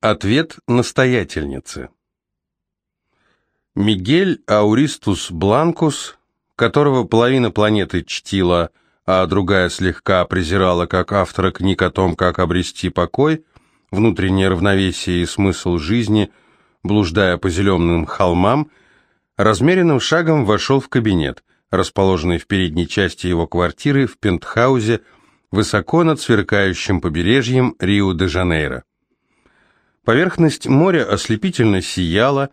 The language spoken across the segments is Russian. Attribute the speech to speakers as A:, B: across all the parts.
A: Ответ настоятельницы. Мигель Ауристус Бланкус, которого половина планеты чтила, а другая слегка презирала как автора книг о том, как обрести покой, внутреннее равновесие и смысл жизни, блуждая по зеленым холмам, размеренным шагом вошел в кабинет, расположенный в передней части его квартиры в пентхаузе, высоко над сверкающим побережьем Рио-де-Жанейро. Поверхность моря ослепительно сияла,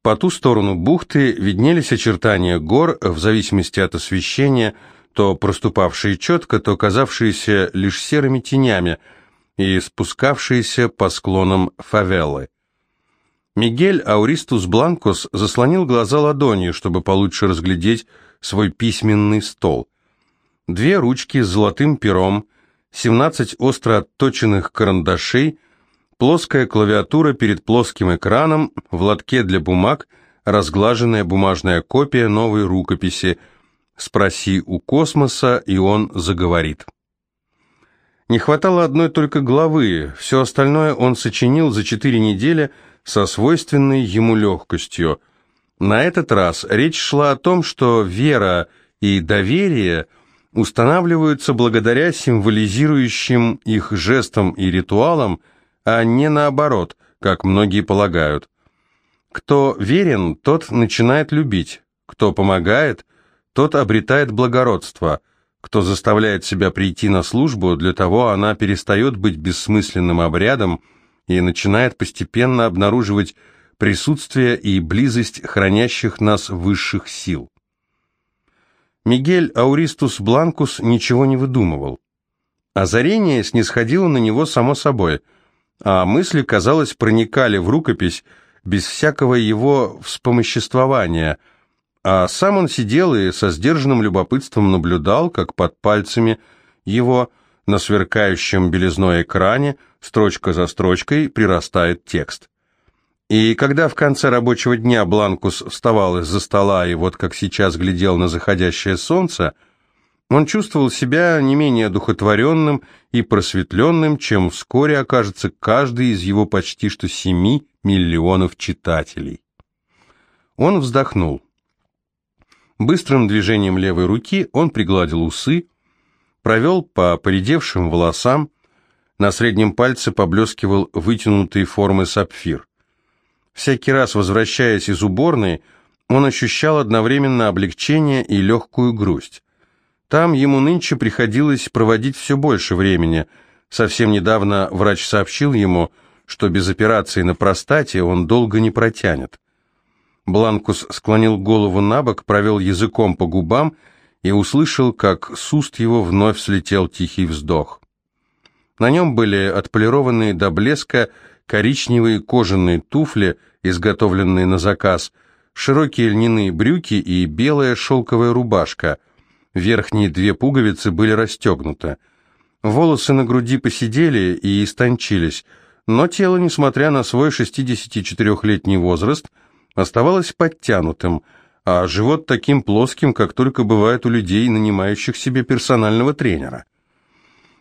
A: по ту сторону бухты виднелись очертания гор, в зависимости от освещения, то проступавшие четко, то казавшиеся лишь серыми тенями и спускавшиеся по склонам фавелы. Мигель Ауристус Бланкос заслонил глаза ладонью, чтобы получше разглядеть свой письменный стол. Две ручки с золотым пером, 17 остро отточенных карандашей, плоская клавиатура перед плоским экраном, в лотке для бумаг разглаженная бумажная копия новой рукописи «Спроси у космоса, и он заговорит». Не хватало одной только главы, все остальное он сочинил за четыре недели со свойственной ему легкостью. На этот раз речь шла о том, что вера и доверие устанавливаются благодаря символизирующим их жестам и ритуалам, а не наоборот, как многие полагают. Кто верен, тот начинает любить, кто помогает, тот обретает благородство, кто заставляет себя прийти на службу, для того она перестает быть бессмысленным обрядом и начинает постепенно обнаруживать присутствие и близость хранящих нас высших сил. Мигель Ауристус Бланкус ничего не выдумывал. Озарение снисходило на него само собой – а мысли, казалось, проникали в рукопись без всякого его вспомоществования, а сам он сидел и со сдержанным любопытством наблюдал, как под пальцами его на сверкающем белизной экране строчка за строчкой прирастает текст. И когда в конце рабочего дня Бланкус вставал из-за стола и вот как сейчас глядел на заходящее солнце, он чувствовал себя не менее одухотворенным и просветленным, чем вскоре окажется каждый из его почти что семи миллионов читателей. Он вздохнул. Быстрым движением левой руки он пригладил усы, провел по поредевшим волосам, на среднем пальце поблескивал вытянутые формы сапфир. Всякий раз, возвращаясь из уборной, он ощущал одновременно облегчение и легкую грусть. Там ему нынче приходилось проводить все больше времени. Совсем недавно врач сообщил ему, что без операции на простате он долго не протянет. Бланкус склонил голову на бок, провел языком по губам и услышал, как с уст его вновь слетел тихий вздох. На нем были отполированные до блеска коричневые кожаные туфли, изготовленные на заказ, широкие льняные брюки и белая шелковая рубашка – Верхние две пуговицы были расстегнуты. Волосы на груди посидели и истончились, но тело, несмотря на свой 64-летний возраст, оставалось подтянутым, а живот таким плоским, как только бывает у людей, нанимающих себе персонального тренера.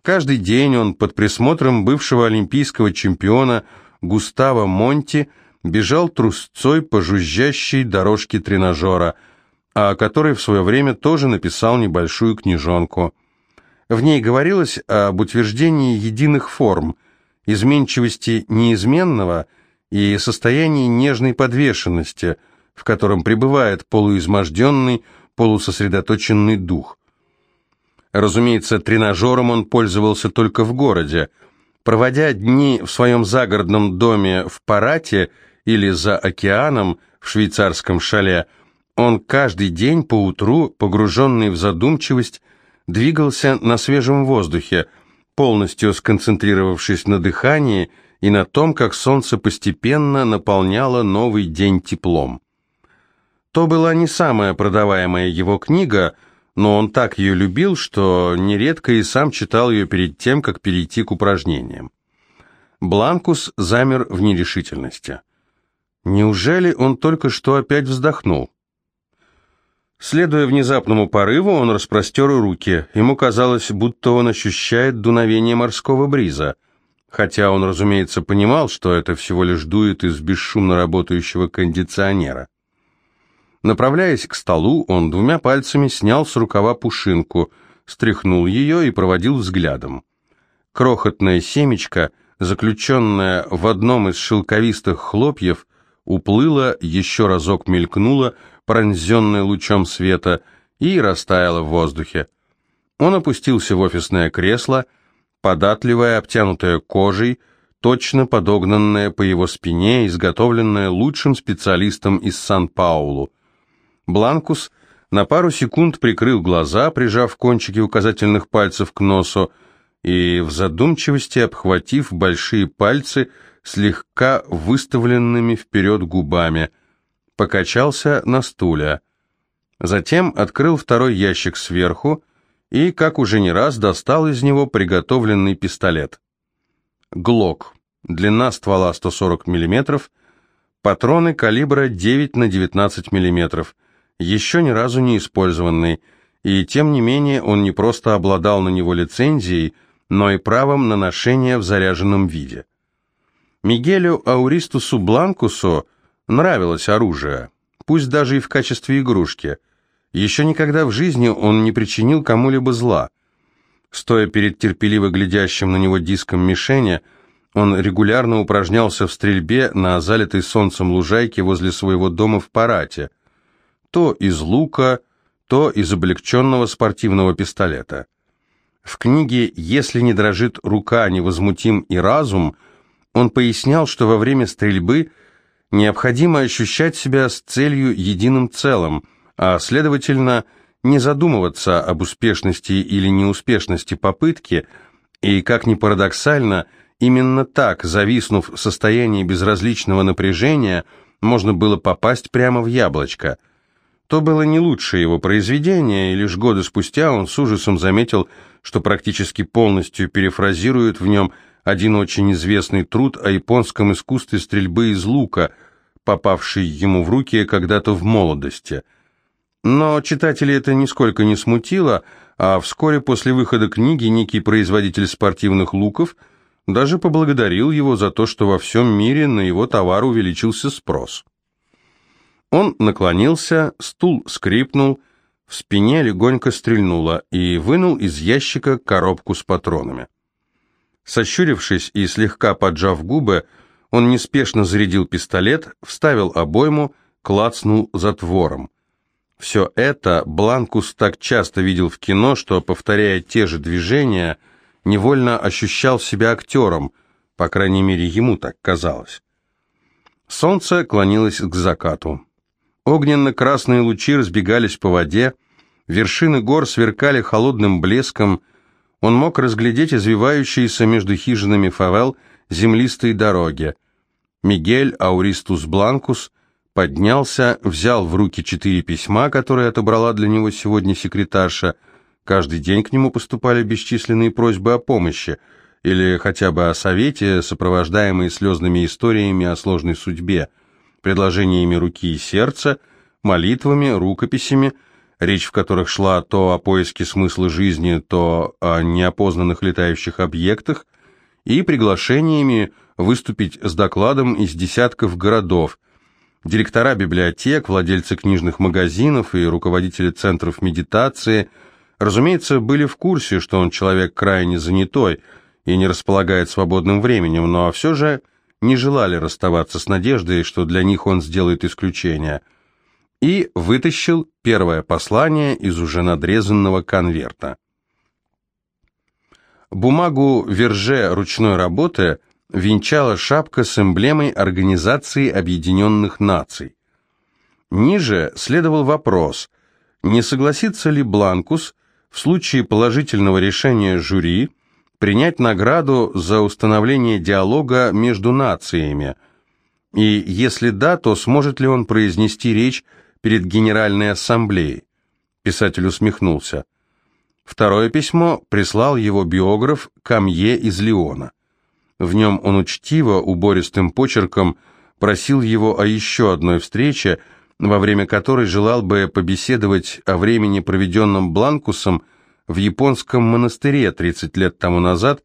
A: Каждый день он под присмотром бывшего олимпийского чемпиона Густава Монти бежал трусцой по жужжащей дорожке тренажера – о которой в свое время тоже написал небольшую книжонку. В ней говорилось об утверждении единых форм, изменчивости неизменного и состоянии нежной подвешенности, в котором пребывает полуизможденный, полусосредоточенный дух. Разумеется, тренажером он пользовался только в городе. Проводя дни в своем загородном доме в Парате или за океаном в швейцарском шале – он каждый день по утру, погруженный в задумчивость, двигался на свежем воздухе, полностью сконцентрировавшись на дыхании и на том, как солнце постепенно наполняло новый день теплом. То была не самая продаваемая его книга, но он так ее любил, что нередко и сам читал ее перед тем, как перейти к упражнениям. Бланкус замер в нерешительности. Неужели он только что опять вздохнул? Следуя внезапному порыву, он распростер руки. Ему казалось, будто он ощущает дуновение морского бриза. хотя он, разумеется, понимал, что это всего лишь дует из бесшумно работающего кондиционера. Направляясь к столу, он двумя пальцами снял с рукава пушинку, стряхнул ее и проводил взглядом. Крохотное семечко, заключенное в одном из шелковистых хлопьев, уплыло, еще разок мелькнуло, пронзенное лучом света, и растаяло в воздухе. Он опустился в офисное кресло, податливая, обтянутая кожей, точно подогнанная по его спине, изготовленная лучшим специалистом из Сан-Паулу. Бланкус на пару секунд прикрыл глаза, прижав кончики указательных пальцев к носу, и в задумчивости обхватив большие пальцы слегка выставленными вперед губами, покачался на стуле. Затем открыл второй ящик сверху, и, как уже не раз, достал из него приготовленный пистолет. Глок. Длина ствола 140 мм, патроны калибра 9 на 19 мм, еще ни разу не использованный, и тем не менее он не просто обладал на него лицензией, но и правом на ношение в заряженном виде. Мигелю Ауристусу Бланкусу нравилось оружие, пусть даже и в качестве игрушки – еще никогда в жизни он не причинил кому-либо зла. Стоя перед терпеливо глядящим на него диском мишени, он регулярно упражнялся в стрельбе на залитой солнцем лужайке возле своего дома в Парате. То из лука, то из облегченного спортивного пистолета. В книге «Если не дрожит рука, невозмутим и разум» он пояснял, что во время стрельбы необходимо ощущать себя с целью единым целым – а следовательно, не задумываться об успешности или неуспешности попытки, и, как ни парадоксально, именно так, зависнув в состоянии безразличного напряжения, можно было попасть прямо в яблочко. То было не лучшее его произведение, и лишь годы спустя он с ужасом заметил, что практически полностью перефразирует в нем один очень известный труд о японском искусстве стрельбы из лука, попавший ему в руки когда-то в молодости – но читателей это нисколько не смутило, а вскоре после выхода книги некий производитель спортивных луков даже поблагодарил его за то, что во всем мире на его товар увеличился спрос. Он наклонился, стул скрипнул, в спине легонько стрельнуло и вынул из ящика коробку с патронами. Сощурившись и слегка поджав губы, он неспешно зарядил пистолет, вставил обойму, клацнул затвором. Все это Бланкус так часто видел в кино, что, повторяя те же движения, невольно ощущал себя актером, по крайней мере, ему так казалось. Солнце клонилось к закату. Огненно-красные лучи разбегались по воде, вершины гор сверкали холодным блеском, он мог разглядеть извивающиеся между хижинами фавел землистые дороги. Мигель Ауристус Бланкус – поднялся, взял в руки четыре письма, которые отобрала для него сегодня секретарша. Каждый день к нему поступали бесчисленные просьбы о помощи или хотя бы о совете, сопровождаемые слезными историями о сложной судьбе, предложениями руки и сердца, молитвами, рукописями, речь в которых шла то о поиске смысла жизни, то о неопознанных летающих объектах, и приглашениями выступить с докладом из десятков городов, Директора библиотек, владельцы книжных магазинов и руководители центров медитации, разумеется, были в курсе, что он человек крайне занятой и не располагает свободным временем, но все же не желали расставаться с надеждой, что для них он сделает исключение. И вытащил первое послание из уже надрезанного конверта. Бумагу Верже ручной работы – венчала шапка с эмблемой Организации Объединенных Наций. Ниже следовал вопрос, не согласится ли Бланкус в случае положительного решения жюри принять награду за установление диалога между нациями, и если да, то сможет ли он произнести речь перед Генеральной Ассамблеей. Писатель усмехнулся. Второе письмо прислал его биограф Камье из Лиона. В нем он учтиво, убористым почерком просил его о еще одной встрече, во время которой желал бы побеседовать о времени, проведенном Бланкусом в японском монастыре 30 лет тому назад,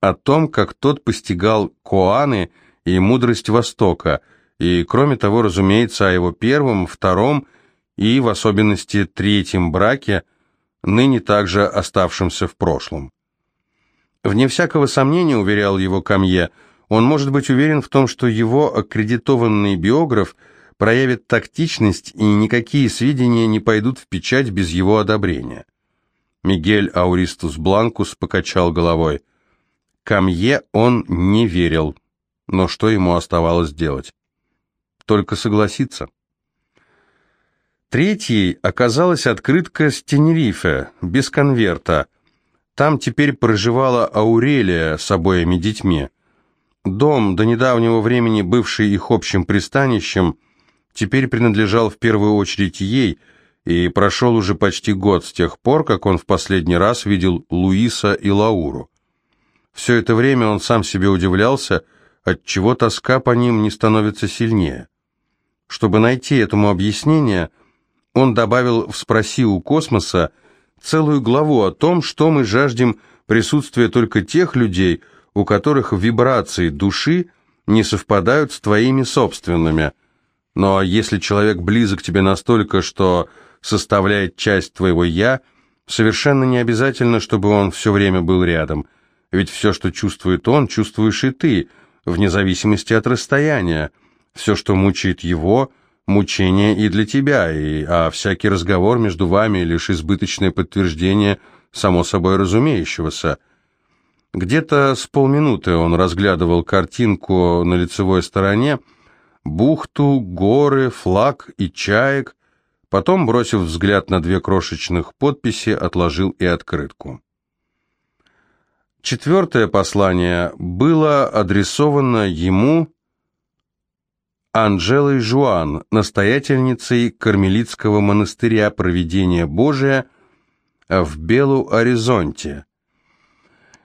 A: о том, как тот постигал Коаны и мудрость Востока, и, кроме того, разумеется, о его первом, втором и, в особенности, третьем браке, ныне также оставшемся в прошлом. Вне всякого сомнения, уверял его Камье, он может быть уверен в том, что его аккредитованный биограф проявит тактичность, и никакие сведения не пойдут в печать без его одобрения. Мигель Ауристус Бланкус покачал головой. Камье он не верил, но что ему оставалось делать? Только согласиться. Третьей оказалась открытка с Тенерифе, без конверта. Там теперь проживала Аурелия с обоими детьми. Дом, до недавнего времени бывший их общим пристанищем, теперь принадлежал в первую очередь ей, и прошел уже почти год с тех пор, как он в последний раз видел Луиса и Лауру. Все это время он сам себе удивлялся, отчего тоска по ним не становится сильнее. Чтобы найти этому объяснение, он добавил в «Спроси у космоса» целую главу о том, что мы жаждем присутствия только тех людей, у которых вибрации души не совпадают с твоими собственными. Но если человек близок тебе настолько, что составляет часть твоего «я», совершенно не обязательно, чтобы он все время был рядом. Ведь все, что чувствует он, чувствуешь и ты, вне зависимости от расстояния. Все, что мучает его, мучение и для тебя, и, а всякий разговор между вами лишь избыточное подтверждение само собой разумеющегося – где-то с полминуты он разглядывал картинку на лицевой стороне, бухту, горы, флаг и чаек, потом, бросив взгляд на две крошечных подписи, отложил и открытку. Четвертое послание было адресовано ему Анжелой Жуан, настоятельницей Кармелитского монастыря Провидения Божия в Белу-Оризонте,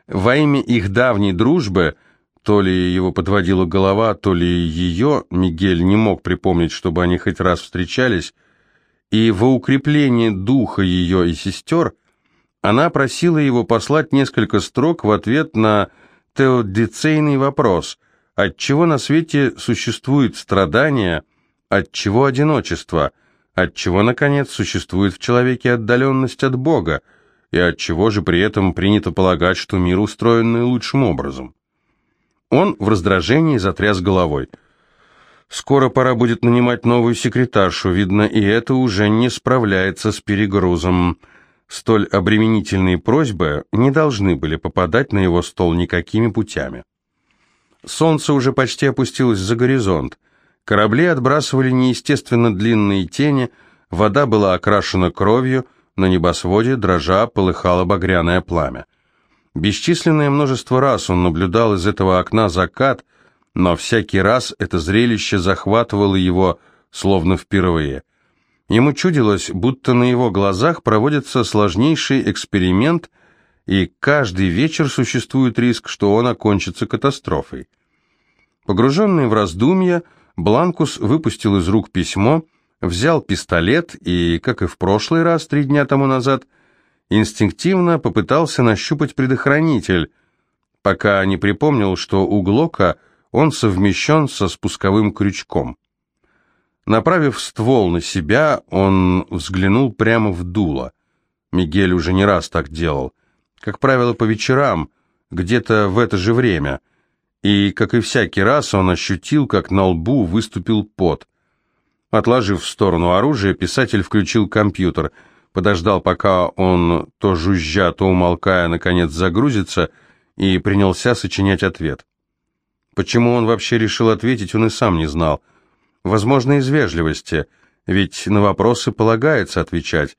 A: во имя их давней дружбы, то ли его подводила голова, то ли ее, Мигель не мог припомнить, чтобы они хоть раз встречались, и во укрепление духа ее и сестер, она просила его послать несколько строк в ответ на теодицейный вопрос, отчего на свете существует страдание, отчего одиночество, отчего, наконец, существует в человеке отдаленность от Бога, и от чего же при этом принято полагать, что мир устроен наилучшим образом. Он в раздражении затряс головой. Скоро пора будет нанимать новую секретаршу, видно, и это уже не справляется с перегрузом. Столь обременительные просьбы не должны были попадать на его стол никакими путями. Солнце уже почти опустилось за горизонт. Корабли отбрасывали неестественно длинные тени, вода была окрашена кровью, на небосводе, дрожа, полыхало багряное пламя. Бесчисленное множество раз он наблюдал из этого окна закат, но всякий раз это зрелище захватывало его, словно впервые. Ему чудилось, будто на его глазах проводится сложнейший эксперимент, и каждый вечер существует риск, что он окончится катастрофой. Погруженный в раздумья, Бланкус выпустил из рук письмо взял пистолет и, как и в прошлый раз, три дня тому назад, инстинктивно попытался нащупать предохранитель, пока не припомнил, что у Глока он совмещен со спусковым крючком. Направив ствол на себя, он взглянул прямо в дуло. Мигель уже не раз так делал. Как правило, по вечерам, где-то в это же время. И, как и всякий раз, он ощутил, как на лбу выступил пот. Отложив в сторону оружие, писатель включил компьютер, подождал, пока он, то жужжа, то умолкая, наконец загрузится, и принялся сочинять ответ. Почему он вообще решил ответить, он и сам не знал. Возможно, из вежливости, ведь на вопросы полагается отвечать.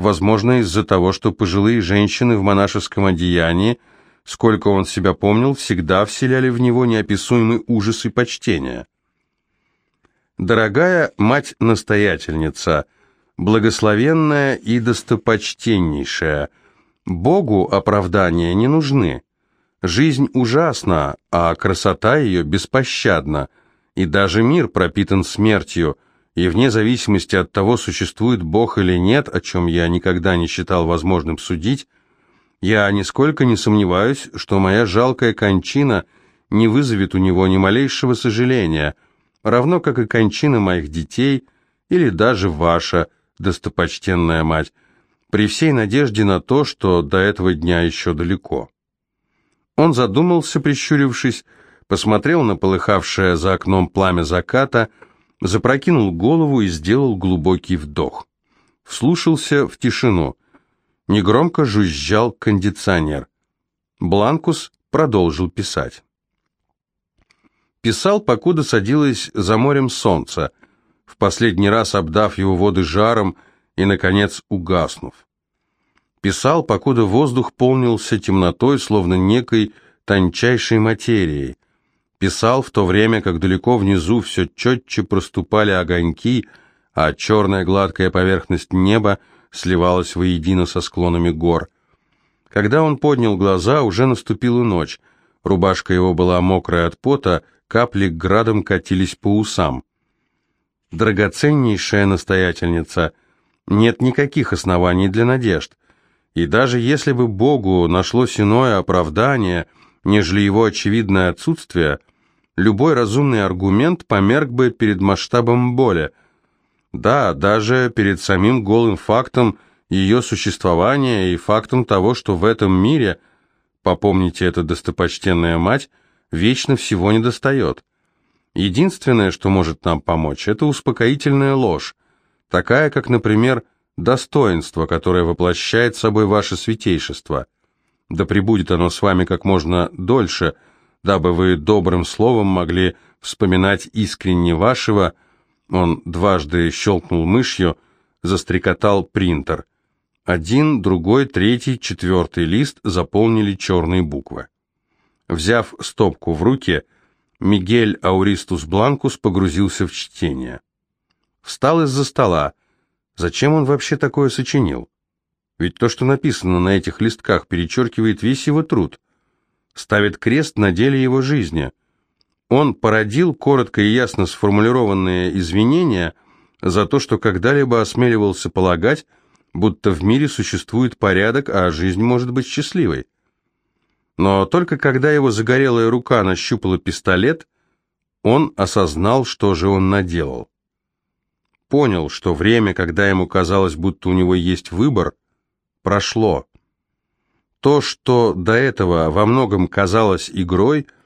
A: Возможно, из-за того, что пожилые женщины в монашеском одеянии, сколько он себя помнил, всегда вселяли в него неописуемый ужас и почтение. Дорогая мать-настоятельница, благословенная и достопочтеннейшая, Богу оправдания не нужны. Жизнь ужасна, а красота ее беспощадна, и даже мир пропитан смертью, и вне зависимости от того, существует Бог или нет, о чем я никогда не считал возможным судить, Я нисколько не сомневаюсь, что моя жалкая кончина не вызовет у него ни малейшего сожаления, равно как и кончина моих детей или даже ваша, достопочтенная мать, при всей надежде на то, что до этого дня еще далеко. Он задумался, прищурившись, посмотрел на полыхавшее за окном пламя заката, запрокинул голову и сделал глубокий вдох. Вслушался в тишину. Негромко жужжал кондиционер. Бланкус продолжил писать. Писал, покуда садилось за морем солнце, в последний раз обдав его воды жаром и, наконец, угаснув. Писал, покуда воздух полнился темнотой, словно некой тончайшей материей. Писал в то время, как далеко внизу все четче проступали огоньки, а черная гладкая поверхность неба сливалась воедино со склонами гор. Когда он поднял глаза, уже наступила ночь. Рубашка его была мокрая от пота, капли градом катились по усам. Драгоценнейшая настоятельница, нет никаких оснований для надежд. И даже если бы Богу нашлось иное оправдание, нежели его очевидное отсутствие, любой разумный аргумент померк бы перед масштабом боли – да, даже перед самим голым фактом ее существования и фактом того, что в этом мире, попомните это достопочтенная мать, вечно всего не достает. Единственное, что может нам помочь, это успокоительная ложь, такая, как, например, достоинство, которое воплощает собой ваше святейшество. Да пребудет оно с вами как можно дольше, дабы вы добрым словом могли вспоминать искренне вашего, он дважды щелкнул мышью, застрекотал принтер. Один, другой, третий, четвертый лист заполнили черные буквы. Взяв стопку в руки, Мигель Ауристус Бланкус погрузился в чтение. Встал из-за стола. Зачем он вообще такое сочинил? Ведь то, что написано на этих листках, перечеркивает весь его труд. Ставит крест на деле его жизни. Он породил коротко и ясно сформулированные извинения за то, что когда-либо осмеливался полагать, будто в мире существует порядок, а жизнь может быть счастливой. Но только когда его загорелая рука нащупала пистолет, он осознал, что же он наделал. Понял, что время, когда ему казалось, будто у него есть выбор, прошло. То, что до этого во многом казалось игрой –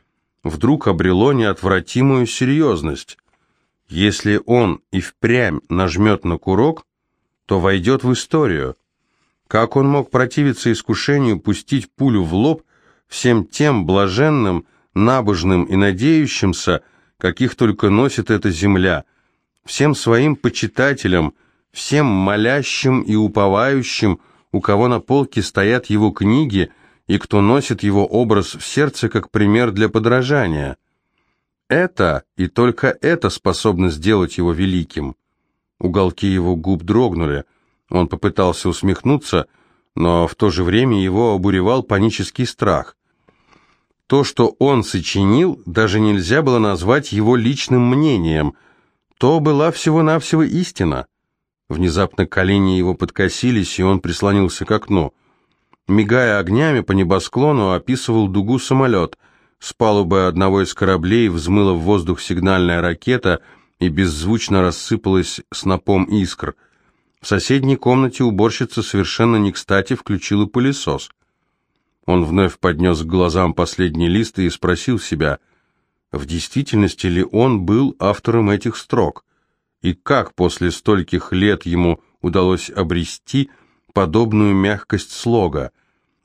A: вдруг обрело неотвратимую серьезность. Если он и впрямь нажмет на курок, то войдет в историю. Как он мог противиться искушению пустить пулю в лоб всем тем блаженным, набожным и надеющимся, каких только носит эта земля, всем своим почитателям, всем молящим и уповающим, у кого на полке стоят его книги – и кто носит его образ в сердце как пример для подражания. Это и только это способно сделать его великим. Уголки его губ дрогнули. Он попытался усмехнуться, но в то же время его обуревал панический страх. То, что он сочинил, даже нельзя было назвать его личным мнением. То была всего-навсего истина. Внезапно колени его подкосились, и он прислонился к окну. Мигая огнями по небосклону, описывал дугу самолет. С палубы одного из кораблей взмыла в воздух сигнальная ракета и беззвучно рассыпалась снопом искр. В соседней комнате уборщица совершенно не кстати включила пылесос. Он вновь поднес к глазам последний лист и спросил себя, в действительности ли он был автором этих строк, и как после стольких лет ему удалось обрести подобную мягкость слога.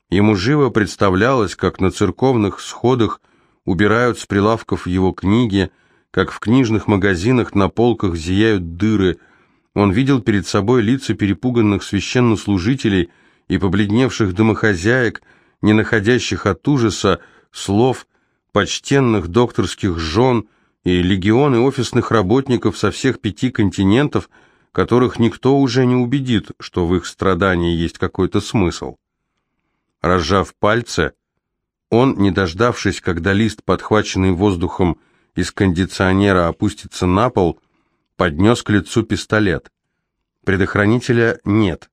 A: Ему живо представлялось, как на церковных сходах убирают с прилавков его книги, как в книжных магазинах на полках зияют дыры. Он видел перед собой лица перепуганных священнослужителей и побледневших домохозяек, не находящих от ужаса слов почтенных докторских жен и легионы офисных работников со всех пяти континентов – которых никто уже не убедит, что в их страдании есть какой-то смысл. Разжав пальцы, он, не дождавшись, когда лист, подхваченный воздухом из кондиционера, опустится на пол, поднес к лицу пистолет. Предохранителя нет,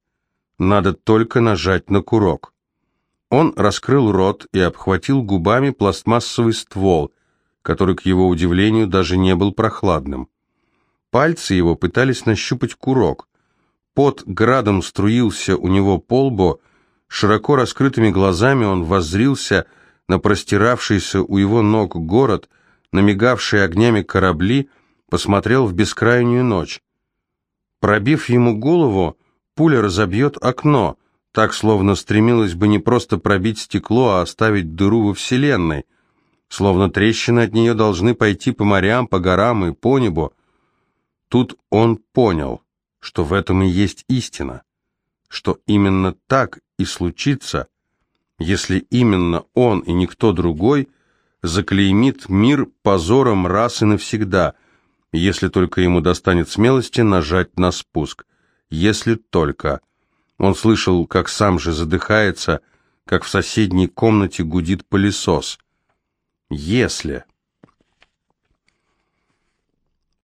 A: надо только нажать на курок. Он раскрыл рот и обхватил губами пластмассовый ствол, который, к его удивлению, даже не был прохладным. Пальцы его пытались нащупать курок. Под градом струился у него по лбу, широко раскрытыми глазами он воззрился на простиравшийся у его ног город, на мигавшие огнями корабли, посмотрел в бескрайнюю ночь. Пробив ему голову, пуля разобьет окно, так словно стремилась бы не просто пробить стекло, а оставить дыру во Вселенной, словно трещины от нее должны пойти по морям, по горам и по небу. Тут он понял, что в этом и есть истина, что именно так и случится, если именно он и никто другой заклеймит мир позором раз и навсегда, если только ему достанет смелости нажать на спуск, если только... Он слышал, как сам же задыхается, как в соседней комнате гудит пылесос. Если...